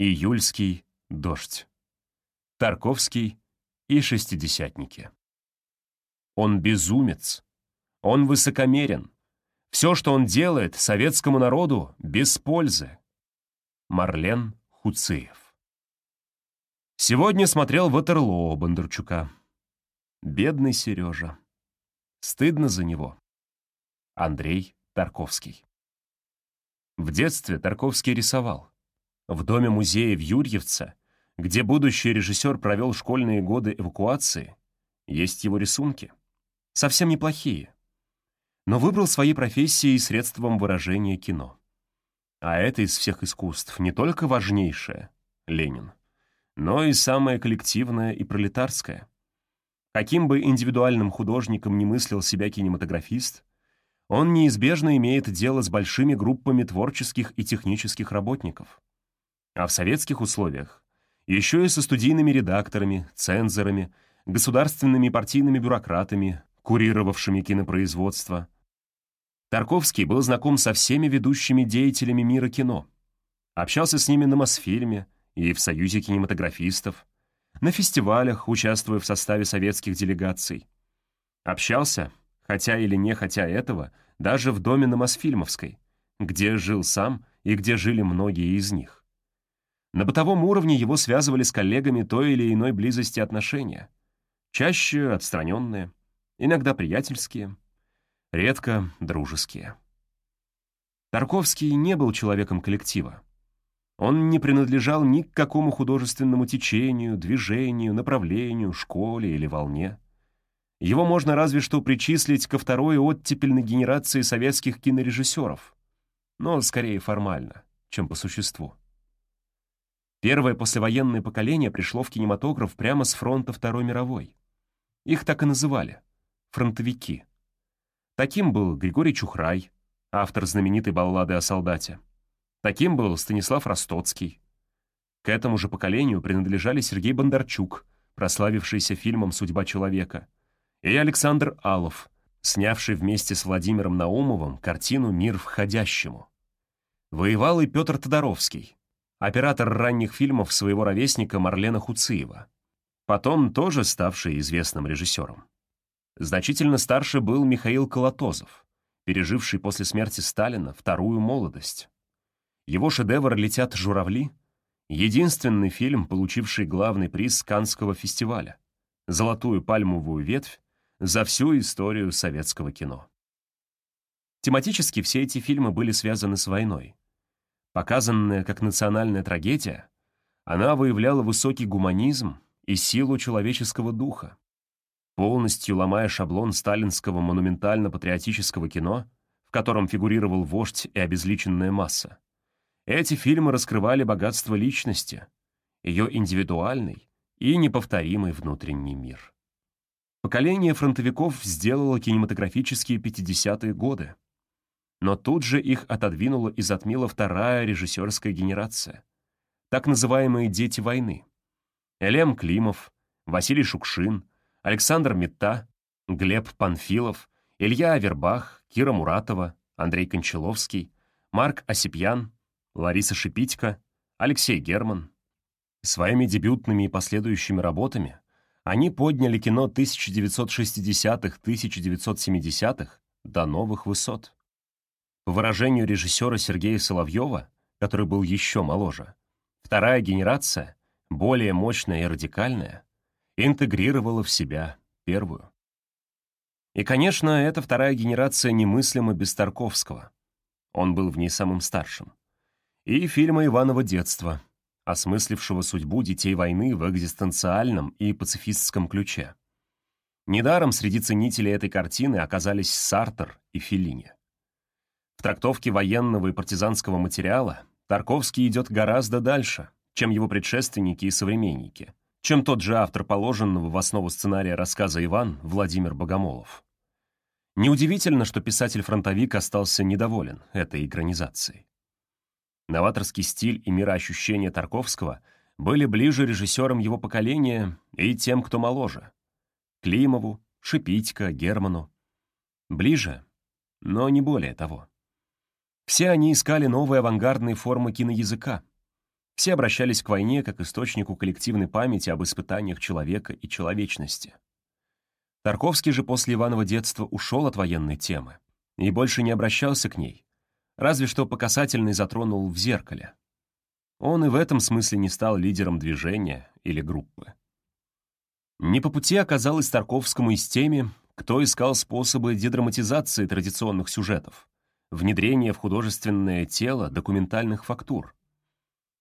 Июльский дождь. Тарковский и шестидесятники. Он безумец. Он высокомерен. Все, что он делает, советскому народу без пользы. Марлен Хуцеев. Сегодня смотрел Ватерлоо Бондарчука. Бедный Сережа. Стыдно за него. Андрей Тарковский. В детстве Тарковский рисовал. В доме-музея в Юрьевце, где будущий режиссер провел школьные годы эвакуации, есть его рисунки. Совсем неплохие. Но выбрал своей профессией средством выражения кино. А это из всех искусств не только важнейшее — Ленин, но и самое коллективное и пролетарское. Каким бы индивидуальным художником не мыслил себя кинематографист, он неизбежно имеет дело с большими группами творческих и технических работников. А в советских условиях еще и со студийными редакторами, цензорами, государственными партийными бюрократами, курировавшими кинопроизводство. Тарковский был знаком со всеми ведущими деятелями мира кино. Общался с ними на Мосфильме и в Союзе кинематографистов, на фестивалях, участвуя в составе советских делегаций. Общался хотя или не хотя этого, даже в доме на Мосфильмовской, где жил сам и где жили многие из них. На бытовом уровне его связывали с коллегами той или иной близости отношения. Чаще отстраненные, иногда приятельские, редко дружеские. Тарковский не был человеком коллектива. Он не принадлежал ни к какому художественному течению, движению, направлению, школе или волне. Его можно разве что причислить ко второй оттепельной генерации советских кинорежиссеров, но скорее формально, чем по существу. Первое послевоенное поколение пришло в кинематограф прямо с фронта Второй мировой. Их так и называли — фронтовики. Таким был Григорий Чухрай, автор знаменитой баллады о солдате. Таким был Станислав Ростоцкий. К этому же поколению принадлежали Сергей Бондарчук, прославившийся фильмом «Судьба человека», и Александр Алов, снявший вместе с Владимиром Наумовым картину «Мир входящему». Воевал и Петр Тодоровский, оператор ранних фильмов своего ровесника Марлена Хуциева, потом тоже ставший известным режиссером. Значительно старше был Михаил Колотозов, переживший после смерти Сталина вторую молодость. Его шедевр «Летят журавли» — единственный фильм, получивший главный приз Каннского фестиваля, золотую пальмовую ветвь за всю историю советского кино. Тематически все эти фильмы были связаны с войной. Показанная как национальная трагедия, она выявляла высокий гуманизм и силу человеческого духа. Полностью ломая шаблон сталинского монументально-патриотического кино, в котором фигурировал вождь и обезличенная масса, эти фильмы раскрывали богатство личности, ее индивидуальный и неповторимый внутренний мир. Поколение фронтовиков сделало кинематографические 50-е годы. Но тут же их отодвинула и затмила вторая режиссерская генерация. Так называемые «дети войны». Элем Климов, Василий Шукшин, Александр Метта, Глеб Панфилов, Илья Авербах, Кира Муратова, Андрей Кончаловский, Марк Осипьян, Лариса Шипитько, Алексей Герман. Своими дебютными и последующими работами они подняли кино 1960-1970-х до новых высот. По выражению режиссера Сергея Соловьева, который был еще моложе, вторая генерация, более мощная и радикальная, интегрировала в себя первую. И, конечно, эта вторая генерация немыслима без Тарковского. Он был в ней самым старшим. И фильма Иванова детства, осмыслившего судьбу детей войны в экзистенциальном и пацифистском ключе. Недаром среди ценителей этой картины оказались Сартер и Феллини. В трактовке военного и партизанского материала Тарковский идет гораздо дальше, чем его предшественники и современники, чем тот же автор положенного в основу сценария рассказа «Иван» Владимир Богомолов. Неудивительно, что писатель-фронтовик остался недоволен этой экранизацией. Новаторский стиль и мироощущение Тарковского были ближе режиссерам его поколения и тем, кто моложе. Климову, Шипитько, Герману. Ближе, но не более того. Все они искали новые авангардные формы киноязыка. Все обращались к войне как источнику коллективной памяти об испытаниях человека и человечности. Тарковский же после Иванова детства ушел от военной темы и больше не обращался к ней, разве что по касательной затронул в зеркале. Он и в этом смысле не стал лидером движения или группы. Не по пути оказалось Тарковскому и с теми, кто искал способы дедраматизации традиционных сюжетов, внедрения в художественное тело документальных фактур.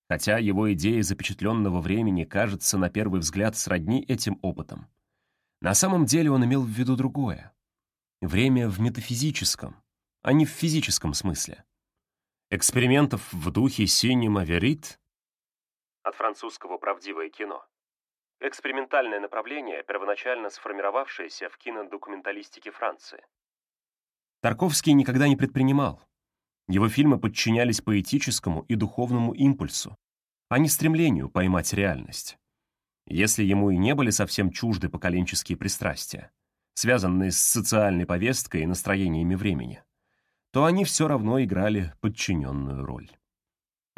Хотя его идея запечатленного времени кажется на первый взгляд сродни этим опытам. На самом деле он имел в виду другое. Время в метафизическом, а не в физическом смысле. Экспериментов в духе «Cinema Verite» от французского «правдивое кино» экспериментальное направление, первоначально сформировавшееся в кинодокументалистике Франции. Тарковский никогда не предпринимал. Его фильмы подчинялись поэтическому и духовному импульсу, а не стремлению поймать реальность. Если ему и не были совсем чужды поколенческие пристрастия, связанные с социальной повесткой и настроениями времени, то они все равно играли подчиненную роль.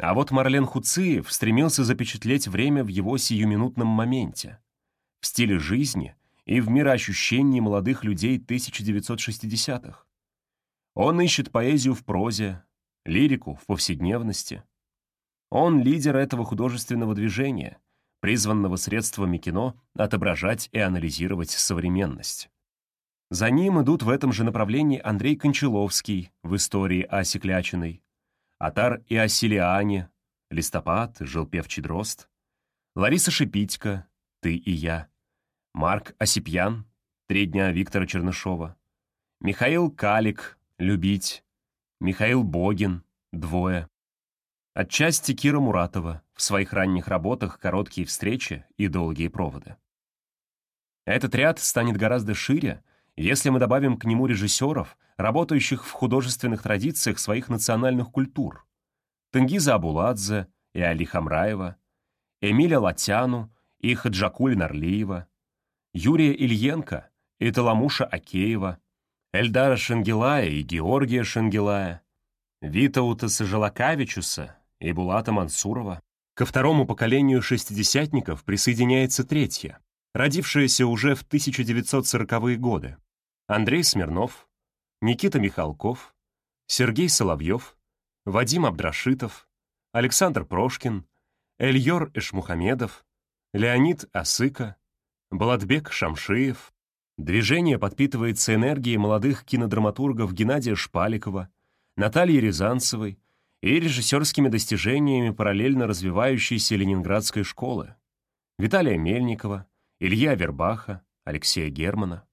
А вот Марлен Хуциев стремился запечатлеть время в его сиюминутном моменте, в стиле жизни и в мироощущении молодых людей 1960-х. Он ищет поэзию в прозе, лирику в повседневности. Он лидер этого художественного движения, призванного средствами кино отображать и анализировать современность. За ним идут в этом же направлении Андрей Кончаловский в истории Аси Клячиной, Атар и Осилиане, Листопад, Желпевчий дрозд, Лариса Шипитько, Ты и я, Марк Осипьян, Три дня Виктора Чернышова, Михаил Калик, Любить, Михаил Богин, Двое. Отчасти Кира Муратова в своих ранних работах «Короткие встречи» и «Долгие проводы». Этот ряд станет гораздо шире, если мы добавим к нему режиссеров, работающих в художественных традициях своих национальных культур. Тенгиза Абуладзе и Али Хамраева, Эмиля Латяну и Хаджакуль Нарлиева, Юрия Ильенко и Таламуша Акеева, Эльдара Шенгелая и Георгия Шенгелая, Витаута Сажалакавичуса и Булата Мансурова. Ко второму поколению шестидесятников присоединяется третье, родившееся уже в 1940-е годы. Андрей Смирнов, Никита Михалков, Сергей Соловьев, Вадим Абдрашитов, Александр Прошкин, Эльор Эшмухамедов, Леонид Асыка, Балатбек Шамшиев, Движение подпитывается энергией молодых кинодраматургов Геннадия Шпаликова, Натальи Рязанцевой и режиссерскими достижениями параллельно развивающейся Ленинградской школы Виталия Мельникова, Илья Вербаха, Алексея Германа.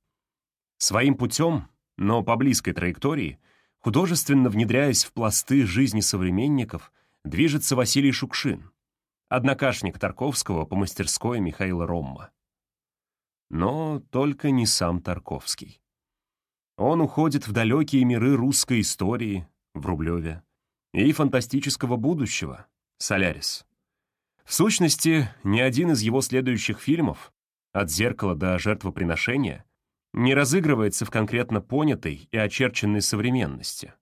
Своим путем, но по близкой траектории, художественно внедряясь в пласты жизни современников, движется Василий Шукшин, однокашник Тарковского по мастерской Михаила Ромма. Но только не сам Тарковский. Он уходит в далекие миры русской истории в Рублеве и фантастического будущего Солярис. В сущности, ни один из его следующих фильмов, от «Зеркала» до «Жертвоприношения», не разыгрывается в конкретно понятой и очерченной современности,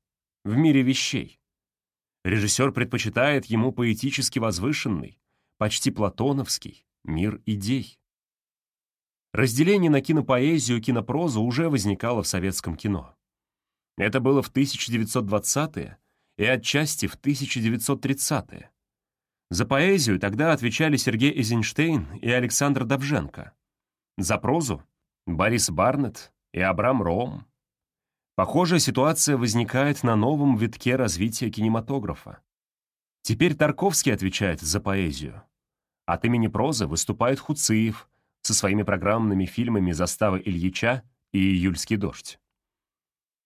в мире вещей. Режиссер предпочитает ему поэтически возвышенный, почти платоновский мир идей. Разделение на кинопоэзию и кинопрозу уже возникало в советском кино. Это было в 1920-е и отчасти в 1930-е. За поэзию тогда отвечали Сергей Эйзенштейн и Александр Давженко. За прозу — Борис Барнетт и Абрам Ром. Похожая ситуация возникает на новом витке развития кинематографа. Теперь Тарковский отвечает за поэзию. От имени прозы выступает Хуциев — со своими программными фильмами «Застава Ильича» и «Июльский дождь».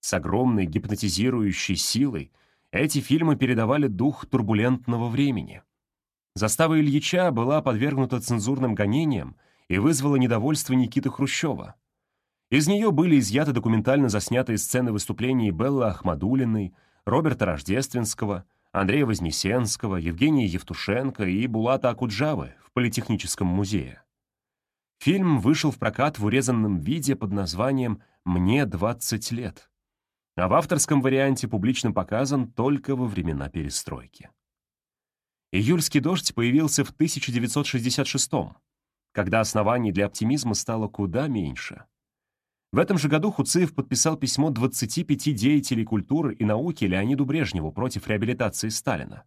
С огромной гипнотизирующей силой эти фильмы передавали дух турбулентного времени. «Застава Ильича» была подвергнута цензурным гонениям и вызвала недовольство Никиты Хрущева. Из нее были изъяты документально заснятые сцены выступлений Беллы Ахмадулиной, Роберта Рождественского, Андрея Вознесенского, Евгения Евтушенко и Булата Акуджавы в Политехническом музее. Фильм вышел в прокат в урезанном виде под названием «Мне 20 лет», а в авторском варианте публично показан только во времена перестройки. Июльский дождь появился в 1966 когда оснований для оптимизма стало куда меньше. В этом же году Хуциев подписал письмо 25 деятелей культуры и науки Леониду Брежневу против реабилитации Сталина.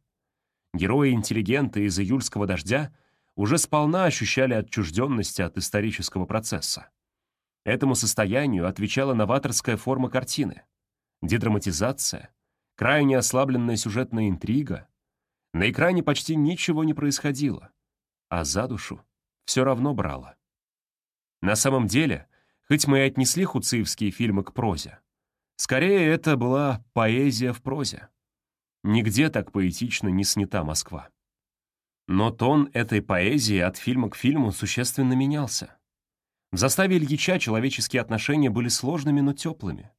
Герои-интеллигенты из июльского дождя уже сполна ощущали отчужденность от исторического процесса. Этому состоянию отвечала новаторская форма картины, дедраматизация, крайне ослабленная сюжетная интрига. На экране почти ничего не происходило, а за душу все равно брало. На самом деле, хоть мы и отнесли хуциевские фильмы к прозе, скорее это была поэзия в прозе. Нигде так поэтично не снята Москва. Но тон этой поэзии от фильма к фильму существенно менялся. В заставе Ильича человеческие отношения были сложными, но теплыми.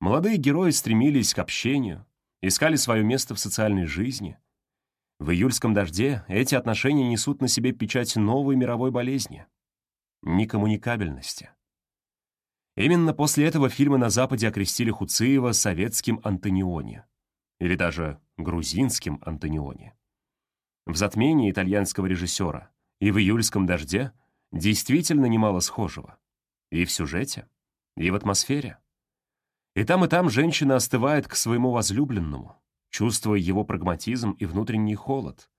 Молодые герои стремились к общению, искали свое место в социальной жизни. В июльском дожде эти отношения несут на себе печать новой мировой болезни — некоммуникабельности. Именно после этого фильмы на Западе окрестили Хуциева советским Антониони, или даже грузинским Антониони. В «Затмении» итальянского режиссера и в «Июльском дожде» действительно немало схожего. И в сюжете, и в атмосфере. И там, и там женщина остывает к своему возлюбленному, чувствуя его прагматизм и внутренний холод,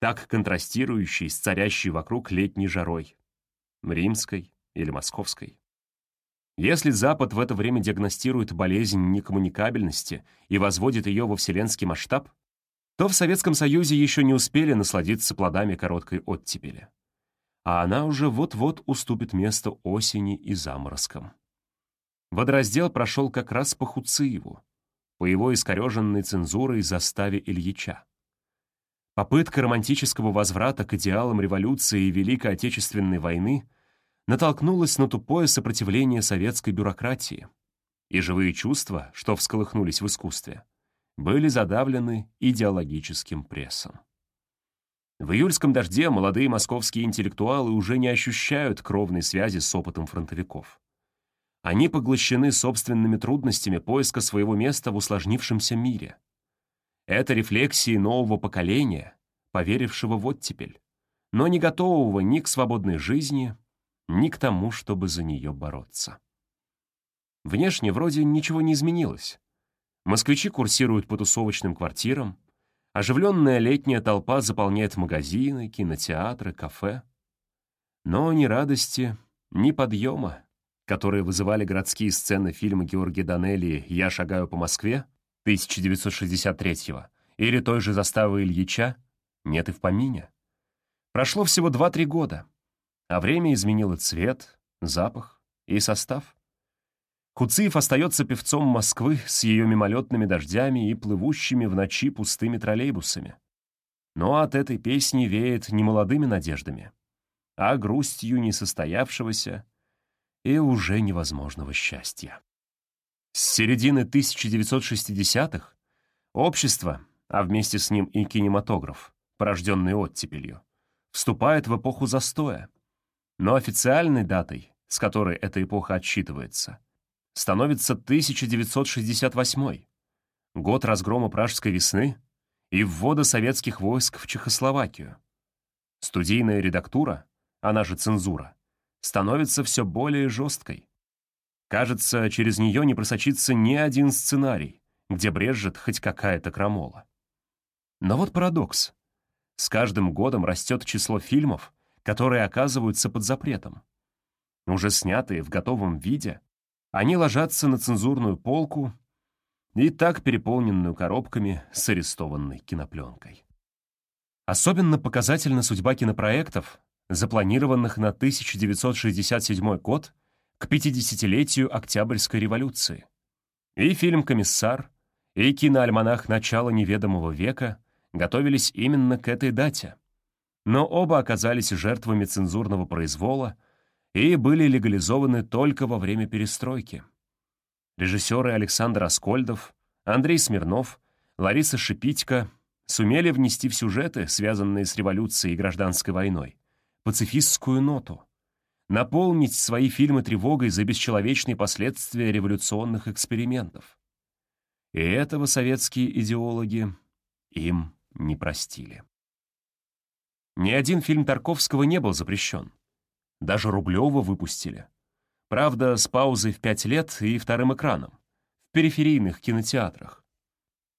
так контрастирующий с царящей вокруг летней жарой, римской или московской. Если Запад в это время диагностирует болезнь некоммуникабельности и возводит ее во вселенский масштаб, то в Советском Союзе еще не успели насладиться плодами короткой оттепели а она уже вот-вот уступит место осени и заморозкам. Водораздел прошел как раз по Хуциеву, по его искореженной цензурой заставе Ильича. Попытка романтического возврата к идеалам революции и Великой Отечественной войны натолкнулась на тупое сопротивление советской бюрократии, и живые чувства, что всколыхнулись в искусстве, были задавлены идеологическим прессом. В июльском дожде молодые московские интеллектуалы уже не ощущают кровной связи с опытом фронтовиков. Они поглощены собственными трудностями поиска своего места в усложнившемся мире. Это рефлексии нового поколения, поверившего в оттепель, но не готового ни к свободной жизни, ни к тому, чтобы за нее бороться. Внешне вроде ничего не изменилось. Москвичи курсируют по тусовочным квартирам, Оживленная летняя толпа заполняет магазины, кинотеатры, кафе. Но ни радости, ни подъема, которые вызывали городские сцены фильма Георгия Данелли «Я шагаю по Москве» 1963-го или той же заставы Ильича, нет и в помине. Прошло всего 2-3 года, а время изменило цвет, запах и состав. Куциев остается певцом Москвы с ее мимолетными дождями и плывущими в ночи пустыми троллейбусами. Но от этой песни веет не молодыми надеждами, а грустью несостоявшегося и уже невозможного счастья. С середины 1960-х общество, а вместе с ним и кинематограф, порожденный оттепелью, вступает в эпоху застоя. Но официальной датой, с которой эта эпоха отсчитывается, становится 1968 год разгрома Пражской весны и ввода советских войск в Чехословакию. Студийная редактура, она же цензура, становится все более жесткой. Кажется, через нее не просочится ни один сценарий, где брежет хоть какая-то крамола. Но вот парадокс. С каждым годом растет число фильмов, которые оказываются под запретом. Уже снятые в готовом виде, они ложатся на цензурную полку и так переполненную коробками с арестованной кинопленкой. Особенно показательна судьба кинопроектов, запланированных на 1967 год к 50-летию Октябрьской революции. И фильм «Комиссар», и киноальманах «Начало неведомого века» готовились именно к этой дате. Но оба оказались жертвами цензурного произвола и были легализованы только во время перестройки. Режиссеры Александр Аскольдов, Андрей Смирнов, Лариса Шипитько сумели внести в сюжеты, связанные с революцией и гражданской войной, пацифистскую ноту, наполнить свои фильмы тревогой за бесчеловечные последствия революционных экспериментов. И этого советские идеологи им не простили. Ни один фильм Тарковского не был запрещен. Даже Рублева выпустили. Правда, с паузой в пять лет и вторым экраном. В периферийных кинотеатрах.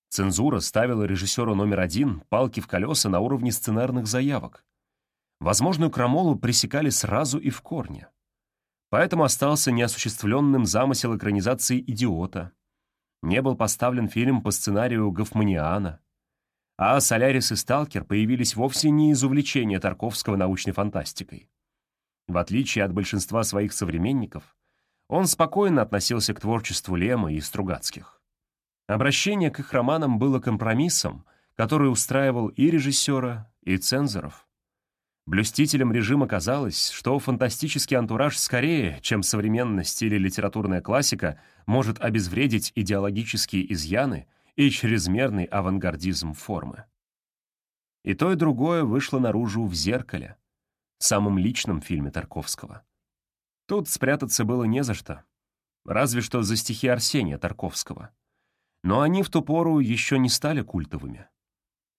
Цензура ставила режиссеру номер один палки в колеса на уровне сценарных заявок. Возможную крамолу пресекали сразу и в корне. Поэтому остался неосуществленным замысел экранизации «Идиота». Не был поставлен фильм по сценарию Гофманиана. А «Солярис» и «Сталкер» появились вовсе не из увлечения Тарковского научной фантастикой. В отличие от большинства своих современников, он спокойно относился к творчеству Лема и Стругацких. Обращение к их романам было компромиссом, который устраивал и режиссера, и цензоров. Блюстителям режима казалось, что фантастический антураж скорее, чем современность или литературная классика, может обезвредить идеологические изъяны и чрезмерный авангардизм формы. И то, и другое вышло наружу в «Зеркале», самом личном фильме Тарковского. Тут спрятаться было не за что, разве что за стихи Арсения Тарковского. Но они в ту пору еще не стали культовыми.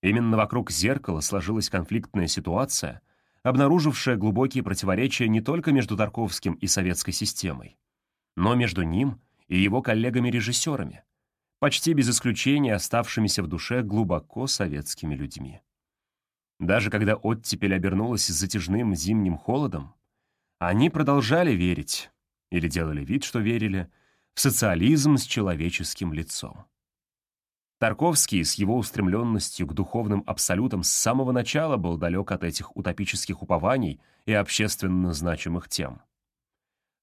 Именно вокруг «Зеркала» сложилась конфликтная ситуация, обнаружившая глубокие противоречия не только между Тарковским и советской системой, но между ним и его коллегами-режиссерами, почти без исключения оставшимися в душе глубоко советскими людьми. Даже когда оттепель обернулась затяжным зимним холодом, они продолжали верить, или делали вид, что верили, в социализм с человеческим лицом. Тарковский с его устремленностью к духовным абсолютам с самого начала был далек от этих утопических упований и общественно значимых тем.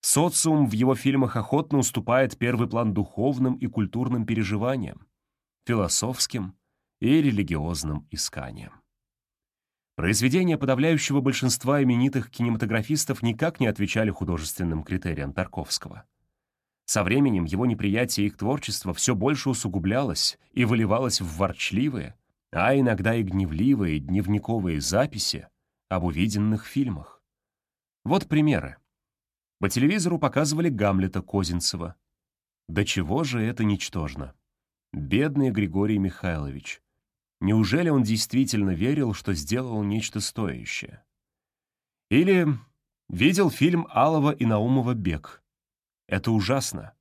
Социум в его фильмах охотно уступает первый план духовным и культурным переживаниям, философским и религиозным исканиям. Произведения подавляющего большинства именитых кинематографистов никак не отвечали художественным критериям Тарковского. Со временем его неприятие их творчества все больше усугублялось и выливалось в ворчливые, а иногда и гневливые дневниковые записи об увиденных фильмах. Вот примеры. По телевизору показывали Гамлета Козинцева. До чего же это ничтожно? Бедный Григорий Михайлович. Неужели он действительно верил, что сделал нечто стоящее? Или видел фильм Алова и Наумова «Бег». Это ужасно.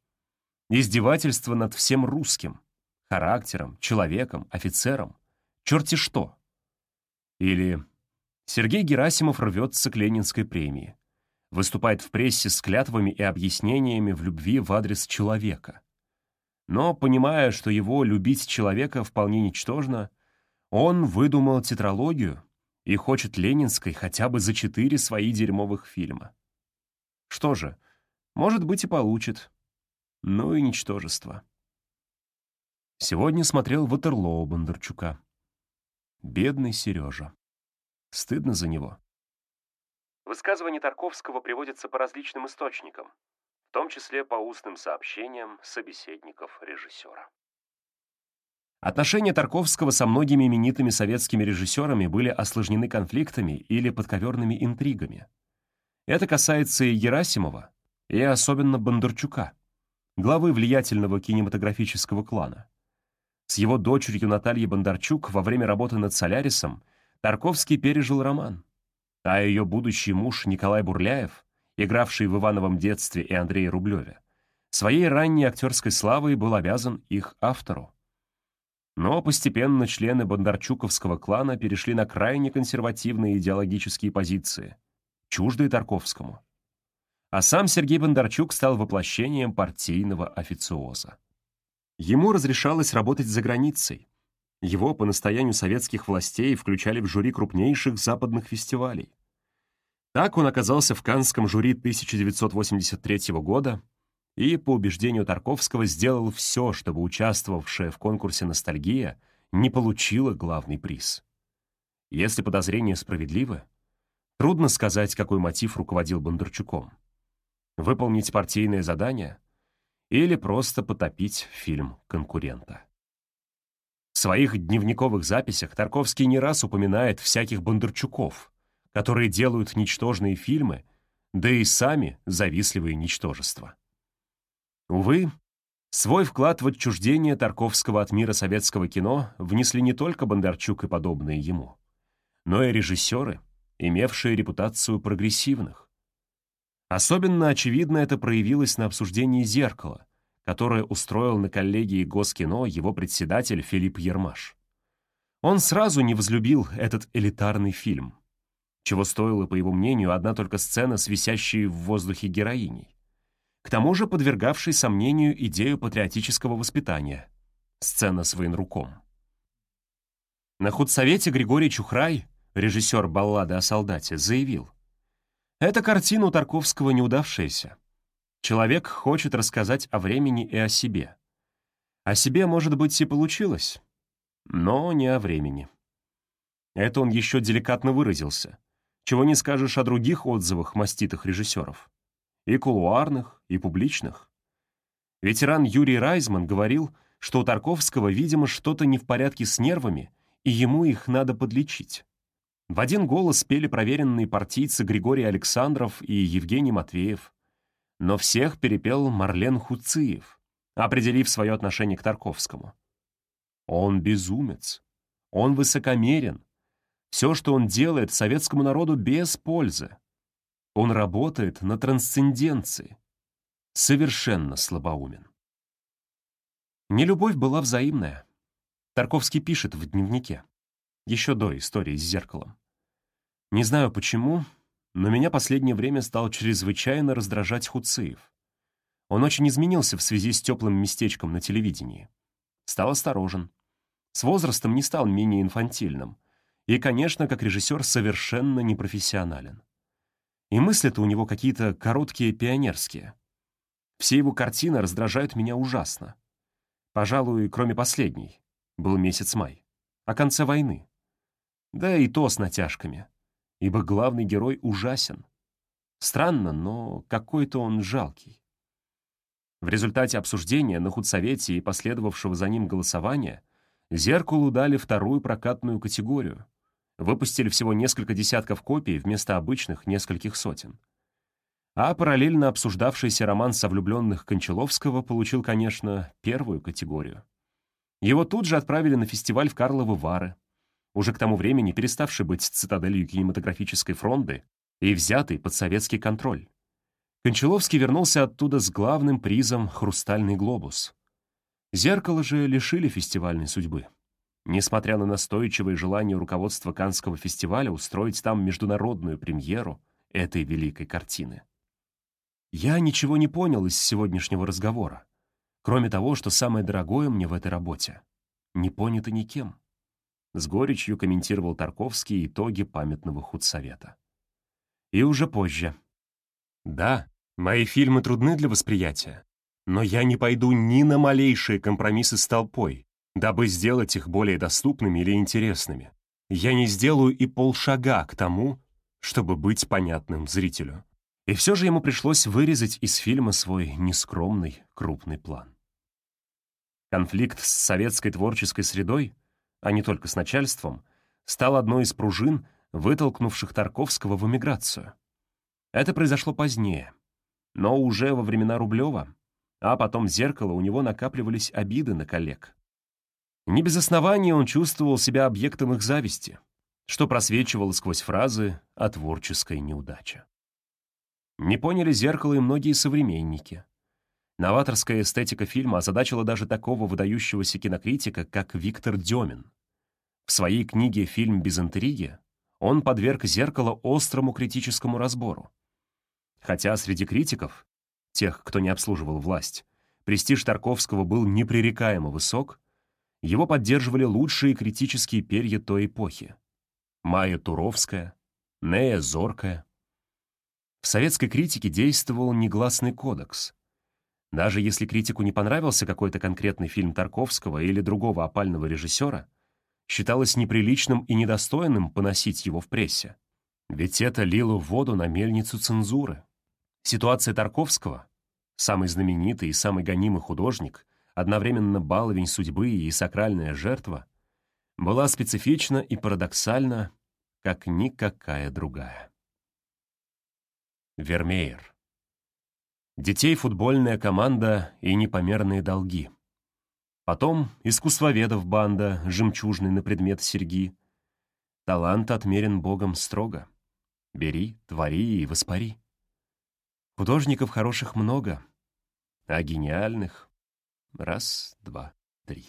Издевательство над всем русским, характером, человеком, офицером. Черти что. Или Сергей Герасимов рвется к Ленинской премии. Выступает в прессе с клятвами и объяснениями в любви в адрес человека. Но, понимая, что его любить человека вполне ничтожно, он выдумал тетралогию и хочет Ленинской хотя бы за четыре свои дерьмовых фильма. Что же, может быть и получит. Ну и ничтожество. Сегодня смотрел Ватерлоу Бондарчука. Бедный Сережа. Стыдно за него. Высказывания Тарковского приводятся по различным источникам, в том числе по устным сообщениям собеседников режиссера. Отношения Тарковского со многими именитыми советскими режиссерами были осложнены конфликтами или подковерными интригами. Это касается и Герасимова, и особенно Бондарчука, главы влиятельного кинематографического клана. С его дочерью Натальей Бондарчук во время работы над «Солярисом» Тарковский пережил роман, а ее будущий муж Николай Бурляев, игравший в «Ивановом детстве» и Андрее Рублеве, своей ранней актерской славой был обязан их автору. Но постепенно члены Бондарчуковского клана перешли на крайне консервативные идеологические позиции, чуждые Тарковскому. А сам Сергей Бондарчук стал воплощением партийного официоза. Ему разрешалось работать за границей. Его по настоянию советских властей включали в жюри крупнейших западных фестивалей. Так он оказался в Канском жюри 1983 года, и, по убеждению Тарковского, сделал все, чтобы участвовавшая в конкурсе «Ностальгия» не получила главный приз. Если подозрения справедливы, трудно сказать, какой мотив руководил Бондарчуком. Выполнить партийное задание или просто потопить фильм конкурента. В своих дневниковых записях Тарковский не раз упоминает всяких Бондарчуков, которые делают ничтожные фильмы, да и сами завистливые ничтожества. Увы, свой вклад в отчуждение Тарковского от мира советского кино внесли не только Бондарчук и подобные ему, но и режиссеры, имевшие репутацию прогрессивных. Особенно очевидно это проявилось на обсуждении «Зеркала», которое устроил на коллегии Госкино его председатель Филипп Ермаш. Он сразу не возлюбил этот элитарный фильм, чего стоила, по его мнению, одна только сцена с висящей в воздухе героиней. К тому же подвергавшей сомнению идею патриотического воспитания — сцена с военруком. На худсовете Григорий Чухрай, режиссер баллады о солдате, заявил, «Эта картина у Тарковского неудавшаяся. Человек хочет рассказать о времени и о себе. О себе, может быть, и получилось, но не о времени. Это он еще деликатно выразился, чего не скажешь о других отзывах маститых режиссеров. И кулуарных, и публичных. Ветеран Юрий Райзман говорил, что у Тарковского, видимо, что-то не в порядке с нервами, и ему их надо подлечить. В один голос пели проверенные партийцы Григорий Александров и Евгений Матвеев. Но всех перепел Марлен Хуциев, определив свое отношение к Тарковскому. Он безумец. Он высокомерен. Все, что он делает, советскому народу без пользы. Он работает на трансценденции. Совершенно слабоумен. Нелюбовь была взаимная. Тарковский пишет в дневнике, еще до истории с зеркалом. Не знаю почему, но меня последнее время стал чрезвычайно раздражать Хуциев. Он очень изменился в связи с теплым местечком на телевидении. Стал осторожен. С возрастом не стал менее инфантильным. И, конечно, как режиссер совершенно непрофессионален. И мысли-то у него какие-то короткие пионерские. Все его картины раздражают меня ужасно. Пожалуй, кроме последней. Был месяц май. О конце войны. Да и то с натяжками ибо главный герой ужасен. Странно, но какой-то он жалкий. В результате обсуждения на худсовете и последовавшего за ним голосования «Зеркалу» дали вторую прокатную категорию. Выпустили всего несколько десятков копий вместо обычных нескольких сотен. А параллельно обсуждавшийся роман со влюбленных Кончаловского получил, конечно, первую категорию. Его тут же отправили на фестиваль в Карловы Вары, уже к тому времени переставший быть цитаделью кинематографической фронды и взятый под советский контроль. Кончаловский вернулся оттуда с главным призом «Хрустальный глобус». «Зеркало» же лишили фестивальной судьбы. Несмотря на настойчивое желание руководства Канского фестиваля устроить там международную премьеру этой великой картины. Я ничего не понял из сегодняшнего разговора, кроме того, что самое дорогое мне в этой работе — не понято никем. С горечью комментировал Тарковский итоги памятного худсовета. И уже позже. Да, мои фильмы трудны для восприятия, но я не пойду ни на малейшие компромиссы с толпой, дабы сделать их более доступными или интересными. Я не сделаю и полшага к тому, чтобы быть понятным зрителю. И все же ему пришлось вырезать из фильма свой нескромный крупный план. Конфликт с советской творческой средой а не только с начальством, стал одной из пружин, вытолкнувших Тарковского в эмиграцию. Это произошло позднее, но уже во времена Рублева, а потом зеркало у него накапливались обиды на коллег. Не без основания он чувствовал себя объектом их зависти, что просвечивало сквозь фразы о творческой неудаче. Не поняли зеркало и многие современники. Новаторская эстетика фильма озадачила даже такого выдающегося кинокритика, как Виктор Демин. В своей книге «Фильм без интриги» он подверг «Зеркало» острому критическому разбору. Хотя среди критиков, тех, кто не обслуживал власть, престиж Тарковского был непререкаемо высок, его поддерживали лучшие критические перья той эпохи. Майя Туровская, Нея Зоркая. В советской критике действовал негласный кодекс — даже если критику не понравился какой-то конкретный фильм Тарковского или другого опального режиссера, считалось неприличным и недостойным поносить его в прессе. Ведь это лило воду на мельницу цензуры. Ситуация Тарковского, самый знаменитый и самый гонимый художник, одновременно баловень судьбы и сакральная жертва, была специфична и парадоксальна, как никакая другая. Вермеер Детей футбольная команда и непомерные долги. Потом искусствоведов банда, жемчужный на предмет серьги. Талант отмерен Богом строго. Бери, твори и воспари. Художников хороших много, а гениальных — раз, два, три.